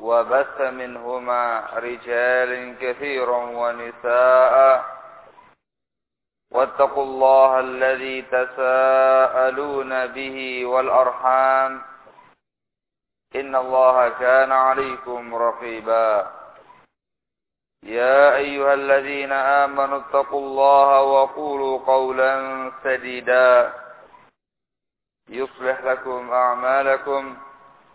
وبث منهما رجال كثيرا ونساء. واتقوا الله الذي تساءلون به والأرحام. إن الله كان عليكم رقيبا. يا أيها الذين آمنوا اتقوا الله وقولوا قولا سديدا. يصلح لكم أعمالكم.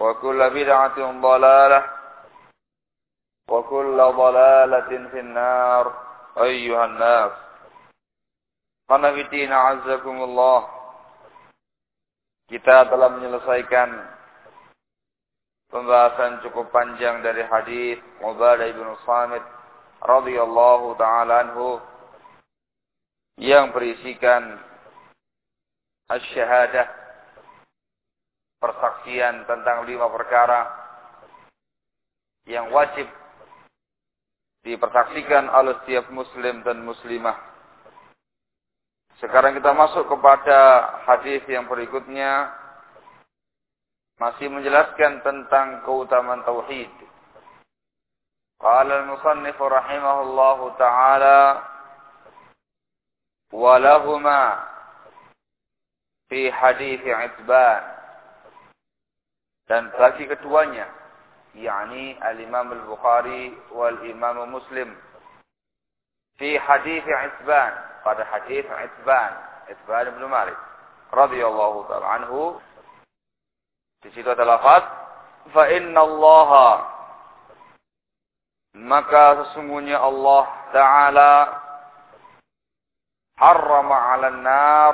وكل بدعة ضلالة وكل ضلالة في النار أيها الناس Qanafitina azzakumullah Kita telah menyelesaikan Pembahasan cukup panjang dari hadis Ubadah ibn Samit radhiyallahu taala anhu yang berisikan asy-syahadah persaksian tentang lima perkara yang wajib dipersaksikan oleh setiap muslim dan muslimah. Sekarang kita masuk kepada hadis yang berikutnya masih menjelaskan tentang keutamaan tauhid. Qala al-musannif rahimahullahu taala wa lahumā fi hadis dan bagi keduanya yakni al-Imam al-Bukhari wal Imam Muslim. Fi hadis Itban pada hadis Itban Itban bin Malik radhiyallahu taala anhu. Di situ ada lafaz fa inna Allah maka sesungguhnya Allah taala harrama 'alan nar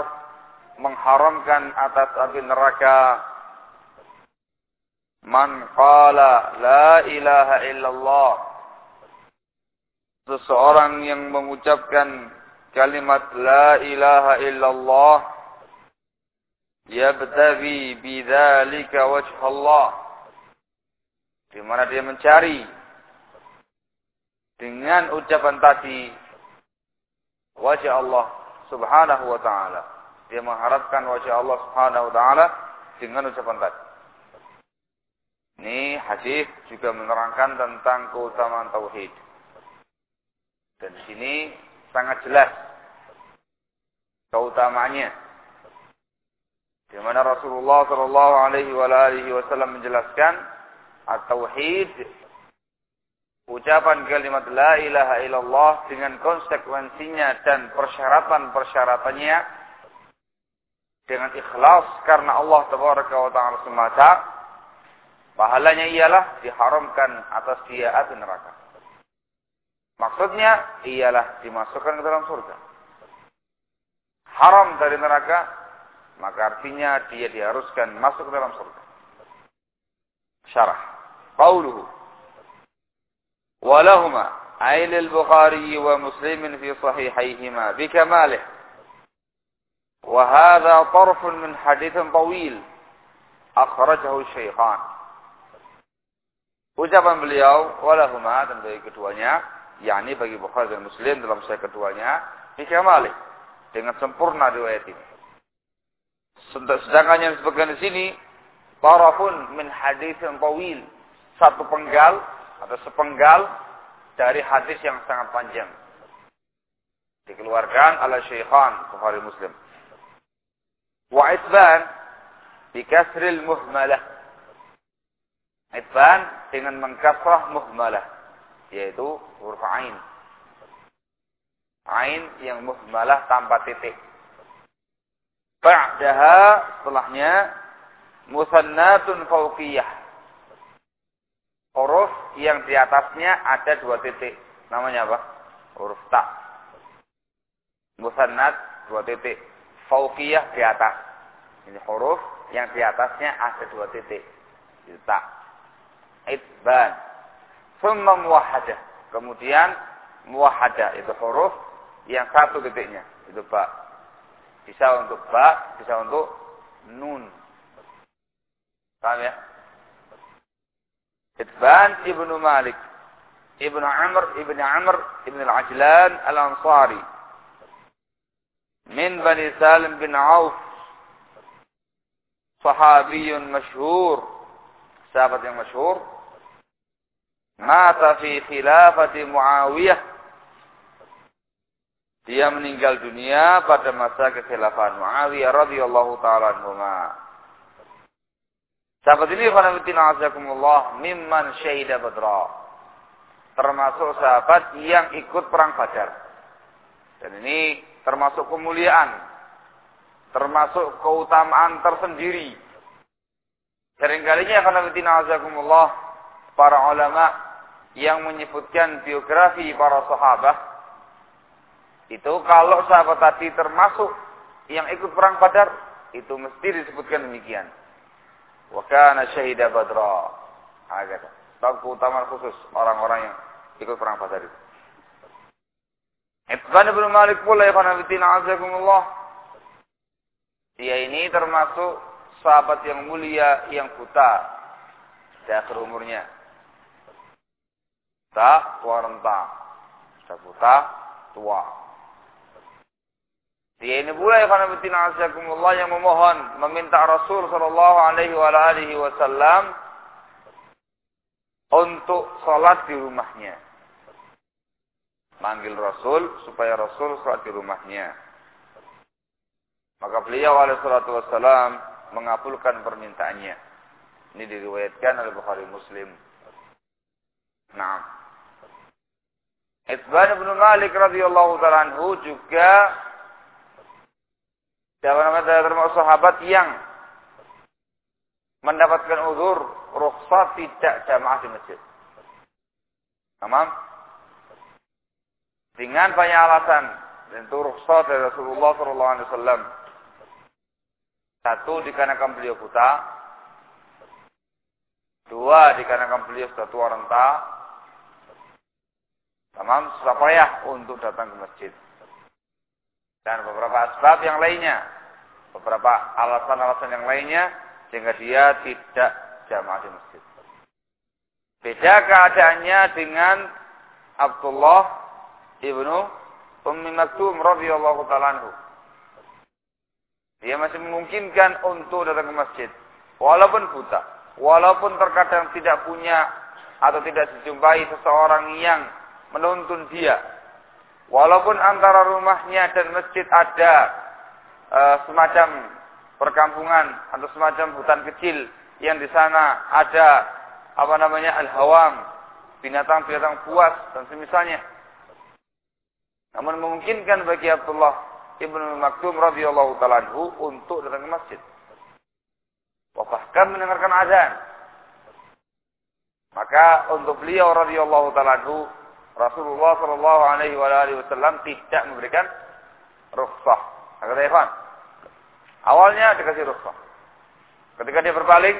mengharamkan atas api neraka Man qala la ilaha illallah. Seseorang yang mengucapkan kalimat la ilaha illallah yabtaghi bidzalika wajh Allah. Di mana dia mencari dengan ucapan tadi wajah Allah Subhanahu wa taala. Dia mengharapkan wajah Allah Subhanahu wa taala dengan ucapan tadi. Ini hadis juga menerangkan tentang keutamaan tauhid. Dan di sini sangat jelas keutamaannya. Di mana Rasulullah Shallallahu Alaihi Wasallam menjelaskan at-tauhid ucapan kalimat la ilaha illallah dengan konsekuensinya dan persyaratan-persyaratannya dengan ikhlas karena Allah taala semata Pahalanya ialah diharamkan atas dia api neraka. Maksudnya ialah dimasukkan ke dalam surga. Haram dari neraka, maka artinya dia diharuskan masuk ke dalam surga. Syarah. Qauluhu. Walahuma ay lil Bukhari wa Muslim fi sahihayhima bikamalih. وهذا طرف من حديث طويل أخرجه الشيخان Ucapan beliau, walahuma dan bagi keduanya, yakni bagi Bukhari dan Muslim dalam saya keduanya bikamali dengan sempurna riwayat ini. Sedangkan yang disebutkan di sini tarafun min hadis yang tawil, satu penggal atau sepenggal dari hadis yang sangat panjang. Dikeluarkan oleh Syekhan Bukhari Muslim. Wa itban bi muhmalah. Itban dengan mengkasrah muhmalah yaitu huruf ain. Ain yang muhmalah tanpa titik. Ba'daha setelahnya musannatun fauqiyah. Huruf yang di atasnya ada dua titik. Namanya apa? Huruf ta. Musannat dua titik. Fauqiyah di atas. Ini huruf yang di atasnya ada dua titik. Itu ta. Itban. Summa muwahadah. Kemudian muwahadah itu huruf yang satu titiknya. Itu ba. Bisa untuk ba, bisa untuk nun. Paham ya? Itban ibnu Malik. Ibnu Amr, ibnu Amr, ibnu Al-Ajlan Al-Ansari. Min Bani Salim bin Auf. Sahabiyun masyhur. Sahabat yang masyhur. Mata fi khilafati Muawiyah dia meninggal dunia pada masa kekhilafan Muawiyah radhiyallahu taala anhuma. Sahabat ini khonafidina azakumullah mimman syahida badra. Termasuk sahabat yang ikut perang Badar. Dan ini termasuk kemuliaan. Termasuk keutamaan tersendiri. Seringkalinya khonafidina azakumullah para ulama yang menyebutkan biografi para sahabat itu kalau sahabat tadi termasuk yang ikut perang Badar, itu mesti disebutkan demikian. Wa kana syahida badra. Agak. Sebab keutamaan khusus orang-orang yang ikut perang Badar itu. Ibn bin Malik pula ya azakumullah. Dia ini termasuk sahabat yang mulia yang buta di akhir umurnya. Tak tua renta. Sudah buta, tua. Dia ini pula ya karena asyakumullah yang memohon meminta Rasul sallallahu alaihi wasallam untuk sholat di rumahnya. Manggil Rasul supaya Rasul sholat di rumahnya. Maka beliau alaihi salatu wassalam mengabulkan permintaannya. Ini diriwayatkan oleh Bukhari Muslim. Nah. Itban bin Malik radhiyallahu taala anhu juga Siapa nama termasuk sahabat yang mendapatkan uzur rukhsah tidak jamaah di masjid. Tamam? Dengan banyak alasan dan itu dari Rasulullah sallallahu alaihi wasallam. Satu dikarenakan beliau buta. Dua dikarenakan beliau sudah tua renta. Tamam, susah payah untuk datang ke masjid. Dan beberapa asbab yang lainnya beberapa alasan-alasan yang lainnya sehingga dia tidak jamaah di masjid. Beda keadaannya dengan Abdullah ibnu Ummi Maktum radhiyallahu taala Dia masih memungkinkan untuk datang ke masjid walaupun buta, walaupun terkadang tidak punya atau tidak dijumpai seseorang yang menuntun dia. Walaupun antara rumahnya dan masjid ada uh, semacam perkampungan atau semacam hutan kecil yang di sana ada apa namanya al-hawam, binatang-binatang buas dan semisalnya. Namun memungkinkan bagi Abdullah ibnu Maktum radhiyallahu taala untuk datang ke masjid. Bahkan mendengarkan azan. Maka untuk beliau radhiyallahu taala Rasulullah sallallahu alaihi wasallam tidak memberikan rukhsah Kata Ikhwan. Awalnya dikasih rukhsah. Ketika dia berpaling,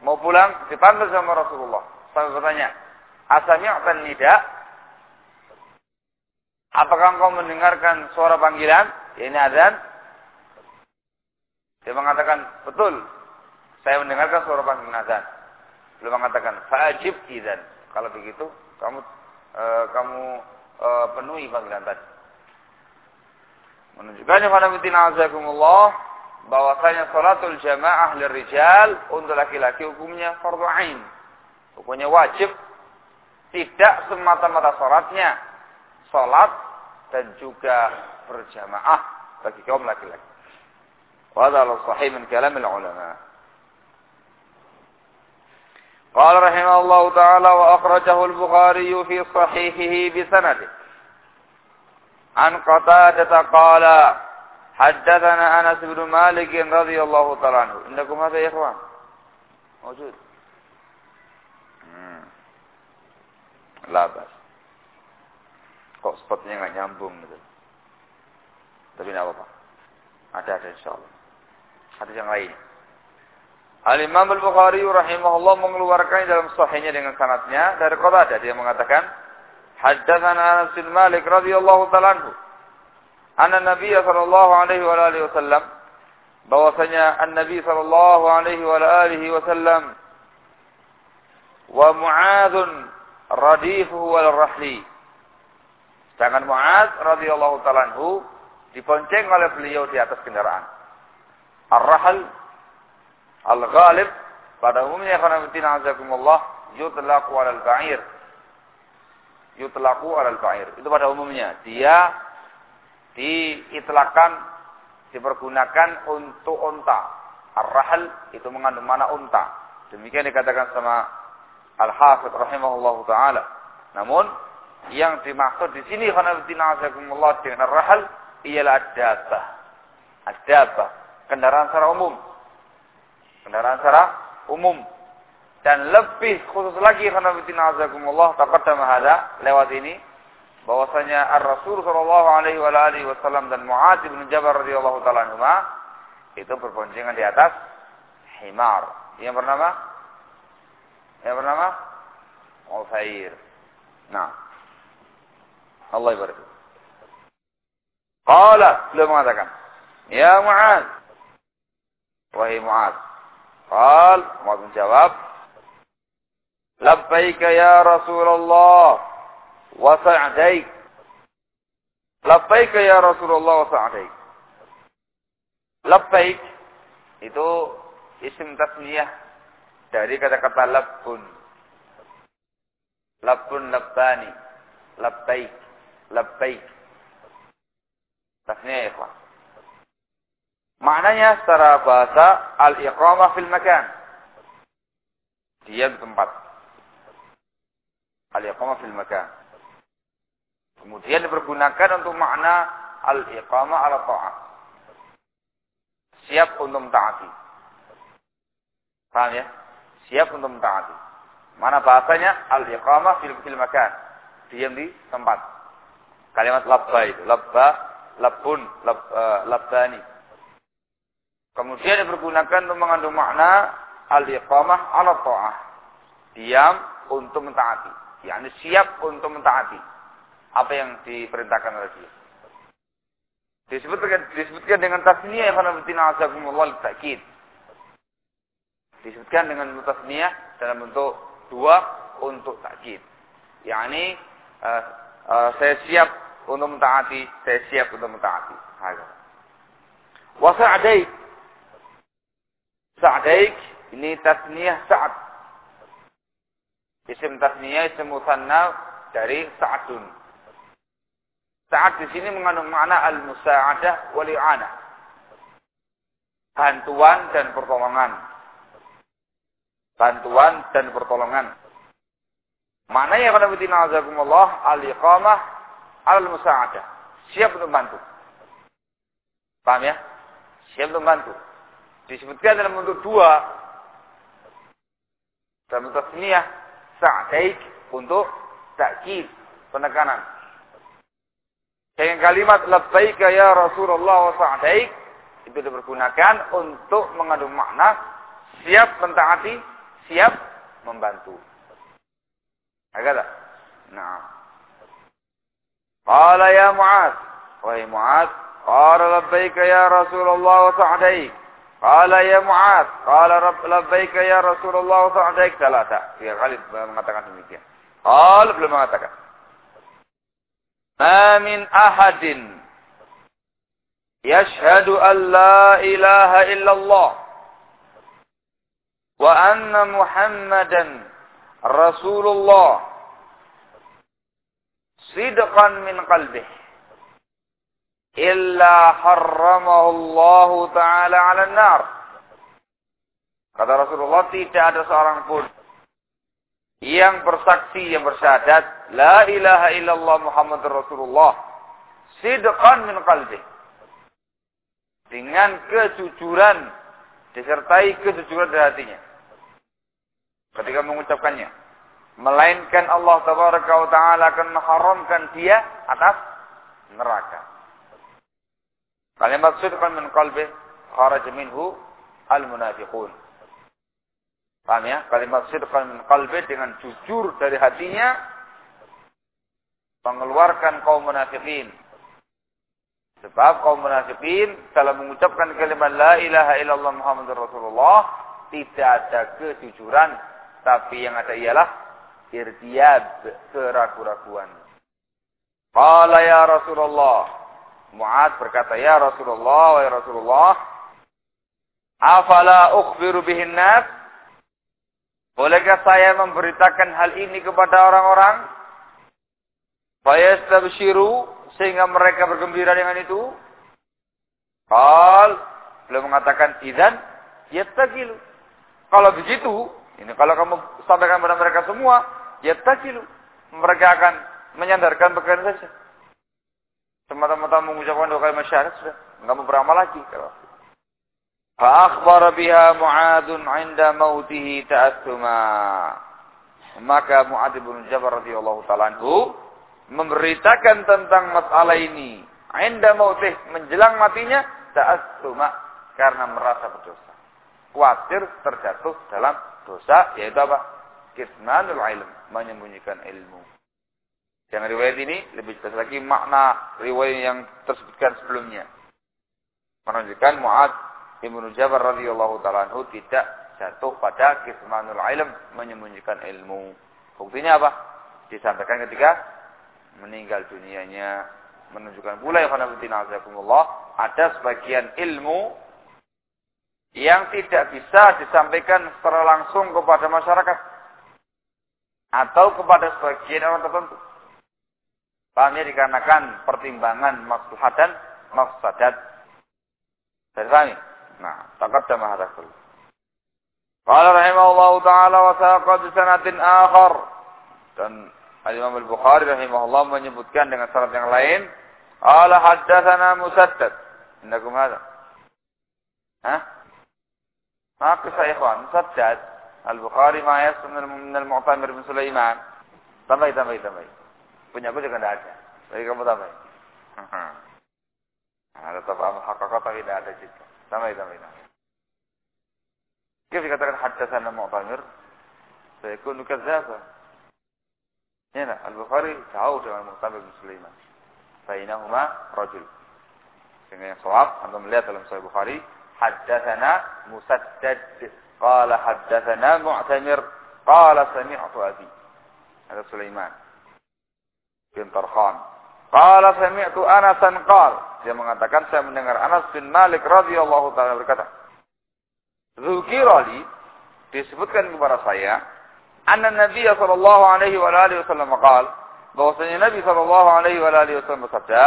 mau pulang, dipanggil sama Rasulullah. Sampai bertanya, Asami'atan nida? Apakah engkau mendengarkan suara panggilan? Ya, ini azan. Dia mengatakan, betul. Saya mendengarkan suara panggilan azan. Beliau mengatakan, fa'ajib idan. Kalau begitu, kamu e, kamu e, penuhi panggilan tadi. Menunjukkan khonafidina azakumullah bahwasanya salatul jamaah lirijal untuk laki-laki hukumnya fardu ain. Hukumnya wajib tidak semata-mata salatnya salat dan juga berjamaah bagi kaum laki-laki. Wa sahih min kalam ulama. قال رحمه الله تعالى وأخرجه البخاري في صحيحه بسنده. عن قتادة قال حدثنا أنس بن مالك رضي الله تعالى عنه. عندكم هذا يا إخوان موجود. لا بس kok spotnya nggak nyambung gitu. Tapi tidak apa-apa. Ada ada insya Allah. Ada yang lain? Al-Imam Al-Bukhari rahimahullah mengeluarkan dalam sahihnya dengan sanatnya dari Qatadah dia mengatakan Haddatsana Anas bin Malik radhiyallahu ta'ala anhu anna Nabi sallallahu alaihi wa alihi wasallam bahwasanya An-Nabi sallallahu alaihi wa alihi wasallam wa Mu'adz radifuhu wal rahli Sedangkan Mu'adz radhiyallahu ta'ala anhu dibonceng oleh beliau di atas kendaraan. Ar-rahl Al-ghalib pada umumnya khanafitina azakumullah yutlaqu alal ba'ir. Yutlaqu alal ba'ir. Itu pada umumnya. Dia diitlakan dipergunakan untuk unta. Ar-rahl itu mengandung mana unta. Demikian dikatakan sama Al-Hafidh rahimahullah taala. Namun yang dimaksud di sini khanafitina azakumullah dengan ar-rahl ialah ad-dabbah. Ad-dabbah, kendaraan secara umum kendaraan secara umum dan lebih khusus lagi karena fitina azakumullah taqaddama hada lewat ini bahwasanya Ar-Rasul sallallahu alaihi wa alihi wasallam dan Muadz bin Jabal radhiyallahu taala anhuma itu berboncengan di atas himar yang bernama yang bernama Ufair. Nah. Allah ibarat. Qala, beliau mengatakan, "Ya Mu'adz, wahai Mu'adz, Qal, Mu'ad menjawab, Labbaika ya Rasulullah wa sa'daik. Labbaika ya Rasulullah wa sa'daik. Labbaik itu isim tasniyah dari kata-kata labbun. Labbun labbani. Labbaik. Labbaik. Tasniyah ya, ikhwan. Maknanya secara bahasa al-iqamah fil makan. Diam tempat. Al-iqamah fil makan. Kemudian dipergunakan untuk makna al-iqamah ala ta'at. Siap untuk mentaati. Paham ya? Siap untuk mentaati. Mana bahasanya al-iqamah fil, fil makan. Diam di tempat. Kalimat labba itu. Labba, labbun, lab, uh, labbani Kemudian dipergunakan untuk mengandung makna al-iqamah ala ta'ah. Diam untuk mentaati. Yani siap untuk mentaati. Apa yang diperintahkan oleh dia. Disebutkan, disebutkan dengan tasniyah yang karena betina azakumullah ta'kid. Disebutkan dengan tasniyah dalam bentuk dua untuk ta'kid. Yani uh, uh, saya siap untuk mentaati, saya siap untuk mentaati. Wasa'adaik Sa'daik ini tasniyah Sa'ad. Isim tasniyah isim musanna dari Sa'adun. Sa'ad di sini mengandung makna al-musa'adah wal. Bantuan dan pertolongan. Bantuan dan pertolongan. Maknanya kalau betina azakumullah al-iqamah al-musa'adah. Siap untuk bantu. Paham ya? Siap untuk bantu disebutkan dalam bentuk dua. Dalam bentuk tasniyah sa'daik untuk takkid penekanan. Dengan kalimat labbaika ya Rasulullah wa sa'daik itu dipergunakan untuk mengandung makna siap mentaati siap membantu. Agak nah. Qala ya Mu'ad wahai Mu'ad qala labbaika ya Rasulullah wa sa'daik Qala ya Mu'ad, qala Rabb labbaika ya Rasulullah sa'daik salata. Tiga kali mengatakan demikian. Qala belum mengatakan. Ma min ahadin yashhadu an la ilaha illallah wa anna Muhammadan Rasulullah sidqan min qalbih illa harramahu Allah taala 'ala nar. Kata Rasulullah tidak ada seorang pun yang bersaksi yang bersyahadat la ilaha illallah Muhammadur Rasulullah sidqan min qalbi dengan kejujuran disertai kejujuran dari hatinya. Ketika mengucapkannya melainkan Allah tabaraka wa taala akan mengharamkan dia atas neraka kalimat sidqan min qalbi kharaj minhu al munafiqun Paham ya? Kalimat sidqan min qalbi dengan jujur dari hatinya mengeluarkan kaum munafikin. Sebab kaum munafikin dalam mengucapkan kalimat la ilaha illallah Muhammadur Rasulullah tidak ada kejujuran, tapi yang ada ialah irtiyab, keraguan-raguan. Qala ya Rasulullah. Mu'ad berkata, "Ya Rasulullah, ya Rasulullah, afala ukhbiru bihin nas?" Bolehkah saya memberitakan hal ini kepada orang-orang? Fayastabshiru sehingga mereka bergembira dengan itu. Qal beliau mengatakan idzan yattakilu. Kalau begitu, ini kalau kamu sampaikan kepada mereka semua, yattakilu. Mereka akan menyandarkan perkara saja semata-mata mengucapkan dua kalimat syahadat sudah. Enggak beramal lagi kalau. Fa akhbara biha mu'adun 'inda mautihi ta'assuma maka Mu'ad bin Jabal radhiyallahu taala anhu memberitakan tentang masalah ini. 'inda mautih menjelang matinya ta'assuma karena merasa berdosa. Khawatir terjatuh dalam dosa yaitu apa? Kisnanul ilm menyembunyikan ilmu. Jangan riwayat ini lebih jelas lagi makna riwayat yang tersebutkan sebelumnya menunjukkan Mu'ad Ibnu Jabal radhiyallahu taala anhu tidak jatuh pada kismanul ilm menyembunyikan ilmu. Buktinya apa? Disampaikan ketika meninggal dunianya menunjukkan pula ya ada sebagian ilmu yang tidak bisa disampaikan secara langsung kepada masyarakat atau kepada sebagian orang tertentu. Pahamnya dikarenakan pertimbangan maksud dan maksadat. Saya pahami? Nah, taqaddama hadha kullu. Qala rahimahullahu taala wa saqa bi sanatin akhar. Dan Al-Imam Al-Bukhari rahimahullah menyebutkan dengan syarat yang lain, qala haddatsana Musaddad. Indakum hadha? Hah? Maka saya ikhwan, Musaddad Al-Bukhari ma yasmu min al-Mu'tamir bin Sulaiman. Tambah, tambah, tambah. Punya aku juga tidak ada. Jadi kamu tambah. Ada tabah hakikat tidak ada juga. Tamai, tamai. Kif dikatakan haddatsana Mu'tamir? Sayakunu kadzdzaba. Ya, nah, Al-Bukhari tahu dengan Mu'tamir bin Sulaiman. Bainahuma rajul. Sehingga yang sawab, Anda melihat dalam Sahih Bukhari, haddatsana Musaddad qala haddatsana Mu'tamir qala sami'tu abi. Ada Sulaiman bin Tarkhan. Qala sami'tu Anasan qala dia mengatakan saya mendengar Anas bin Malik radhiyallahu taala berkata, "Dzukirali disebutkan kepada saya anna Nabi sallallahu alaihi wa alihi wasallam qaal bahwasanya Nabi sallallahu alaihi wa alihi wasallam bersabda,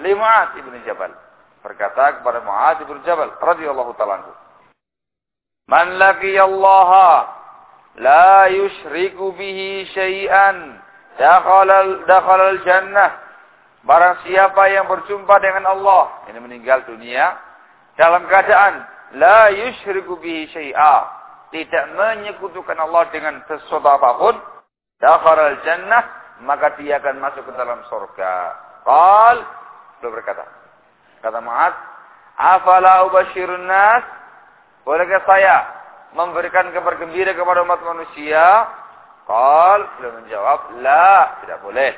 li Mu'adz ibn Jabal." Berkata kepada Mu'adz ibn Jabal radhiyallahu taala anhu, "Man laqiyallaha la yushriku bihi syai'an dakhala dakhala al-jannah." Barang siapa yang berjumpa dengan Allah, ini meninggal dunia, dalam keadaan la yushriku bihi syai'a, tidak menyekutukan Allah dengan sesuatu apa pun, dakharal jannah, maka dia akan masuk ke dalam surga. Qal, beliau berkata, kata Mu'ad, afala ubashirun nas, bolehkah saya memberikan kabar kepada umat manusia? Qal, beliau menjawab, la, tidak boleh.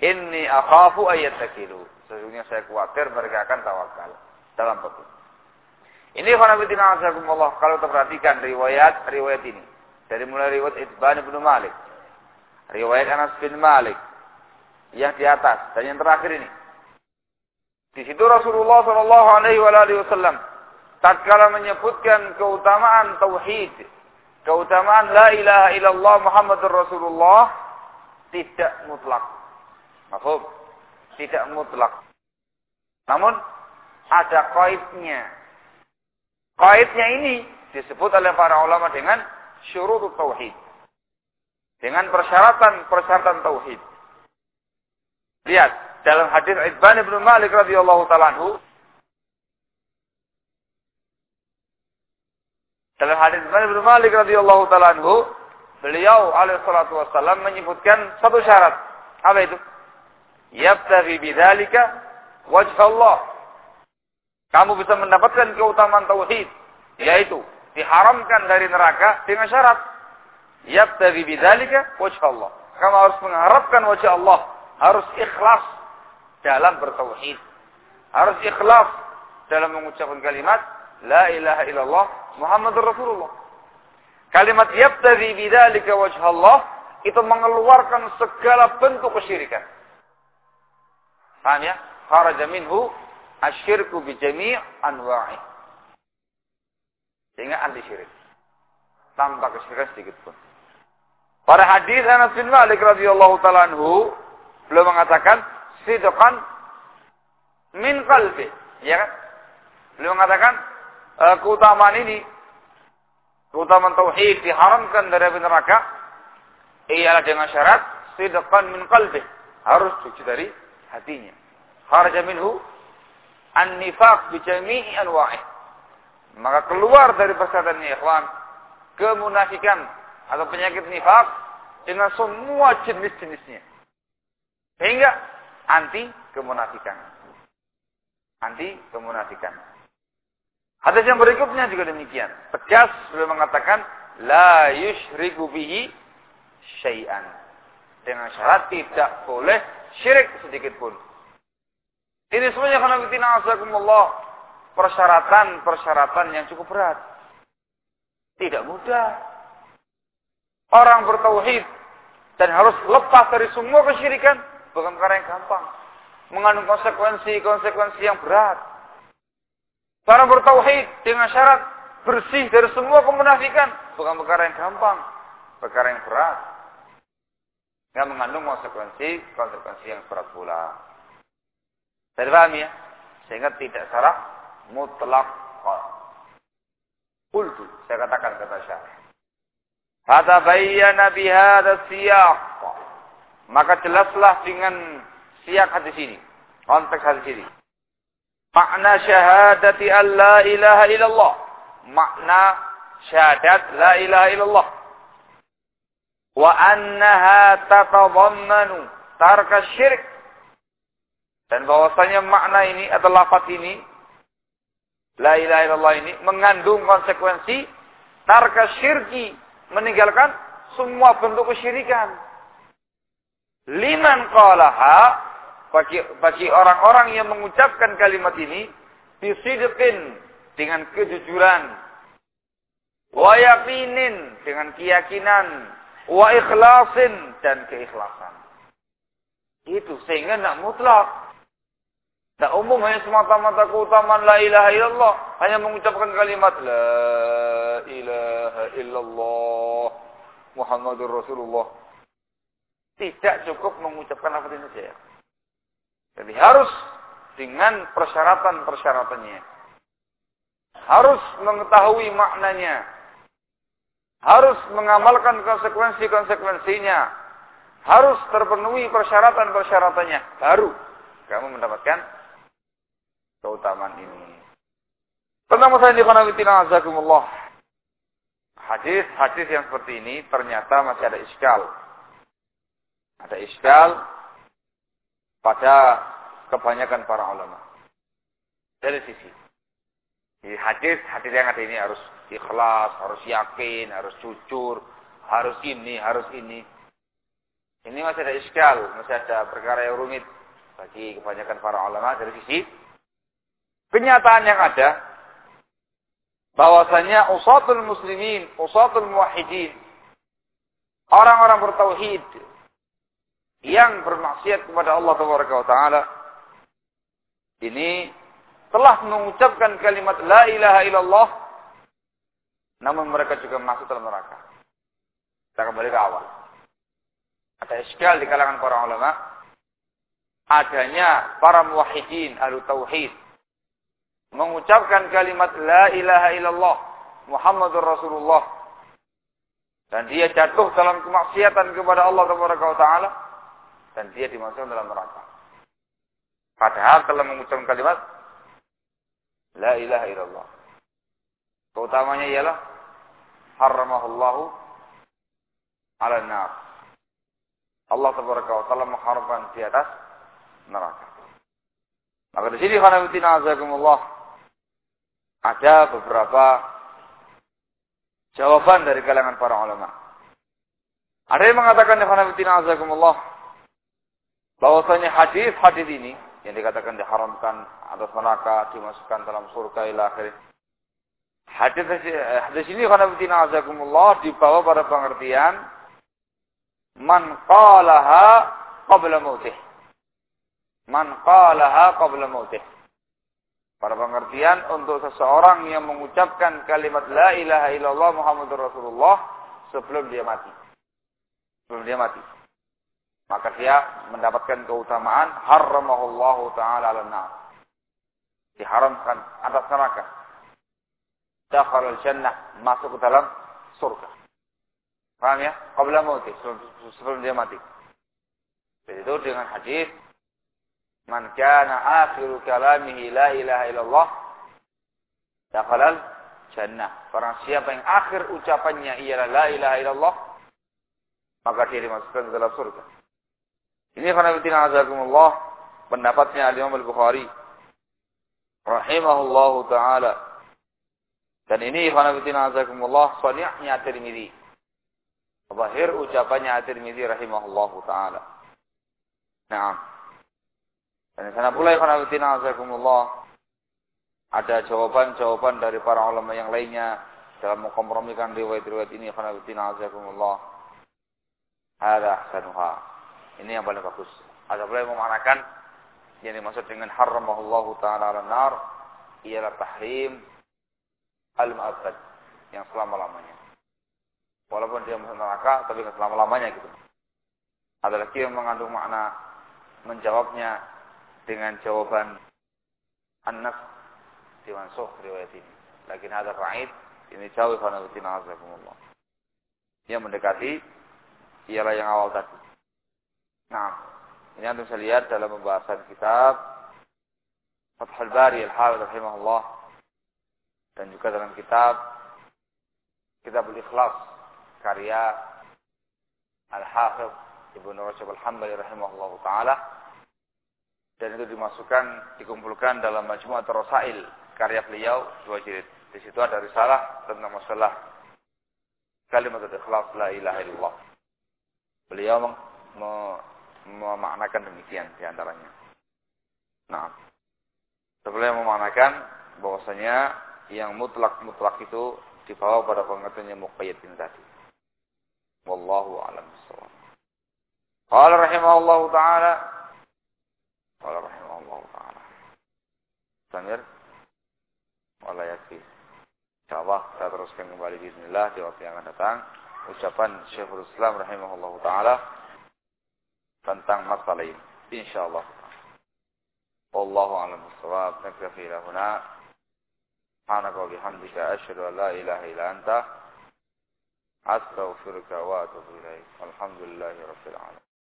Inni akhafu ayat takilu. Sesungguhnya saya khawatir mereka akan tawakal dalam betul. Ini khanabitina azakumullah kalau terperhatikan riwayat riwayat ini dari mulai riwayat Ibn bin Malik, riwayat Anas bin Malik, yang di atas dan yang terakhir ini. Di situ Rasulullah Shallallahu Alaihi Wasallam tatkala menyebutkan keutamaan tauhid, keutamaan la ilaha illallah Muhammadur Rasulullah tidak mutlak. Maaf, tidak mutlak. Namun ada kaitnya. Kaitnya ini disebut oleh para ulama dengan syurut tauhid. Dengan persyaratan-persyaratan tauhid. Lihat, dalam hadis Ibn bin Malik radhiyallahu taala Dalam hadis Ibn bin Malik radhiyallahu taala anhu, beliau alaihi salatu wasallam menyebutkan satu syarat. Apa itu? Yabtaghi bidzalika wajh Allah. Kamu bisa mendapatkan keutamaan tauhid, yaitu diharamkan dari neraka dengan syarat yabtaghi bidzalika wajh Allah. Kamu harus mengharapkan wajah Allah, harus ikhlas dalam bertauhid. Harus ikhlas dalam mengucapkan kalimat la ilaha illallah Muhammadur Rasulullah. Kalimat yabtaghi bidzalika wajh Allah itu mengeluarkan segala bentuk kesyirikan. Paham ya? Kharaja minhu asyirku bi jami' anwa'i. Sehingga anti syirik. Tanpa kesyirikan sedikit pun. Pada hadis Anas bin Malik radhiyallahu taala anhu, beliau mengatakan sidqan min qalbi, ya kan? Beliau mengatakan e, keutamaan ini keutamaan tauhid diharamkan dari api neraka ialah dengan syarat sidqan min qalbi, harus suci dari hatinya. Kharaja minhu an-nifaq bi jami'i anwa'i. Maka keluar dari persyaratan ini ikhwan kemunafikan atau penyakit nifak dengan semua jenis-jenisnya. Sehingga anti kemunafikan. Anti kemunafikan. Hadis yang berikutnya juga demikian. Tegas beliau mengatakan la yushriku bihi syai'an. Dengan syarat tidak boleh syirik sedikit pun. Ini semuanya karena Allah persyaratan-persyaratan yang cukup berat. Tidak mudah. Orang bertauhid dan harus lepas dari semua kesyirikan bukan perkara yang gampang. Mengandung konsekuensi-konsekuensi yang berat. Orang bertauhid dengan syarat bersih dari semua kemunafikan bukan perkara yang gampang, perkara yang berat. Yang mengandung konsekuensi-konsekuensi yang berat pula. Saya paham ya? Sehingga tidak secara mutlak. Kultu, saya katakan kata syarah. Fatabayyana bihadha siyaq. Maka jelaslah dengan siyak hadis ini. Konteks hadis ini. Makna syahadati an la ilaha illallah. Makna syahadat la ilaha illallah. Wa annaha tatadammanu tarka syirik. Dan bahwasanya makna ini atau lafaz ini la ilaha illallah ini mengandung konsekuensi tarka syirki meninggalkan semua bentuk kesyirikan. Liman qalaha bagi bagi orang-orang yang mengucapkan kalimat ini bisidqin dengan kejujuran wa yaqinin dengan keyakinan wa ikhlasin dan keikhlasan. Itu sehingga tidak mutlak. Tidak umum hanya semata-mata keutamaan la ilaha illallah. Hanya mengucapkan kalimat la ilaha illallah Muhammadur Rasulullah. Tidak cukup mengucapkan apa ini saja. Jadi harus dengan persyaratan-persyaratannya. Harus mengetahui maknanya. Harus mengamalkan konsekuensi-konsekuensinya. Harus terpenuhi persyaratan-persyaratannya. Baru kamu mendapatkan keutamaan ini. Tentang masalah ini, azakumullah. Hadis-hadis yang seperti ini ternyata masih ada iskal. Ada iskal pada kebanyakan para ulama. Dari sisi. Di hadis-hadis yang ada ini harus ikhlas, harus yakin, harus jujur, harus ini, harus ini. Ini masih ada iskal, masih ada perkara yang rumit bagi kebanyakan para ulama dari sisi kenyataan yang ada bahwasanya usatul muslimin, usatul muwahhidin, orang-orang bertauhid yang bermaksiat kepada Allah Taala ini telah mengucapkan kalimat la ilaha illallah namun mereka juga masuk dalam neraka. Kita kembali ke awal. Ada iskal di kalangan para ulama adanya para muwahhidin ahlu tauhid mengucapkan kalimat la ilaha illallah Muhammadur Rasulullah dan dia jatuh dalam kemaksiatan kepada Allah Taala dan dia dimasukkan dalam neraka. Padahal telah mengucapkan kalimat la ilaha illallah. Keutamanya ialah haramahullahu ala nar. Allah Taala mengharamkan di atas neraka. Maka di sini khanafitina azakumullah ada beberapa jawaban dari kalangan para ulama. Ada yang mengatakan khanafitina azakumullah bahwasanya hadis-hadis ini yang dikatakan diharamkan atas neraka dimasukkan dalam surga ila akhir. Hadis hadis ini khanafitina azakumullah dibawa pada pengertian man qalaha qabla mautih man qalaha qabla mautih. Pada pengertian untuk seseorang yang mengucapkan kalimat la ilaha illallah Muhammadur Rasulullah sebelum dia mati. Sebelum dia mati. Maka dia mendapatkan keutamaan haramahullahu taala ala nar. Diharamkan atas neraka. Dakhalul jannah masuk ke dalam surga. Paham ya? Qabla mauti sebelum, dia mati. Jadi itu dengan hadis Man kana akhiru kalamihi la ilaha illallah dakhalal jannah. Barang siapa yang akhir ucapannya ialah la ilaha illallah maka dia dimasukkan ke dalam surga. Ini khanafitina azakumullah pendapatnya Imam Al-Bukhari rahimahullahu taala. Dan ini khanafitina azakumullah sani'nya Tirmizi. Zahir ucapannya At-Tirmidzi rahimahullahu taala. Naam. Dan sana pula ya azakumullah ada jawaban-jawaban dari para ulama yang lainnya dalam mengkompromikan riwayat-riwayat ini khanafitina azakumullah. Ada sanuha. Ini yang paling bagus. Ada pula yang memanakan yang dimaksud dengan haramahullahu taala ala nar ialah tahrim al-mu'abbad yang selama-lamanya. Walaupun dia masuk neraka tapi selama-lamanya gitu. Ada lagi yang mengandung makna menjawabnya dengan jawaban an-nafs dimansuh riwayat ini. Lakin ada ra'id ini jauh karena rutina azakumullah. Yang mendekati ialah yang awal tadi. Nah, ini anda bisa lihat dalam pembahasan kitab Fathul Bari Al-Hafidh rahimahullah dan juga dalam kitab Kitab Al-Ikhlas karya Al-Hafidh Ibnu Rajab Al-Hambali rahimahullah taala dan itu dimasukkan dikumpulkan dalam Majmu'at Rasail karya beliau dua jilid. Di situ ada risalah tentang masalah kalimat ikhlas la ilaha illallah. Beliau mem memaknakan demikian di antaranya. Nah, sebelum memaknakan bahwasanya yang mutlak-mutlak itu dibawa pada pengertian yang muqayyadin tadi. Wallahu a'lam bishawab. Qala rahimahullahu taala Qala rahimahullah ta'ala. Samir. Wala yakfi. InsyaAllah kita teruskan kembali bismillah di waktu yang akan datang. Ucapan Syekhul Islam rahimahullah ta'ala tentang masalah ini. InsyaAllah. Wallahu a'lam bishawab. Nakfi lahuna. Subhanaka wa bihamdika asyhadu la ilaha illa anta astaghfiruka wa atubu ilaik. Alhamdulillahi rabbil alamin.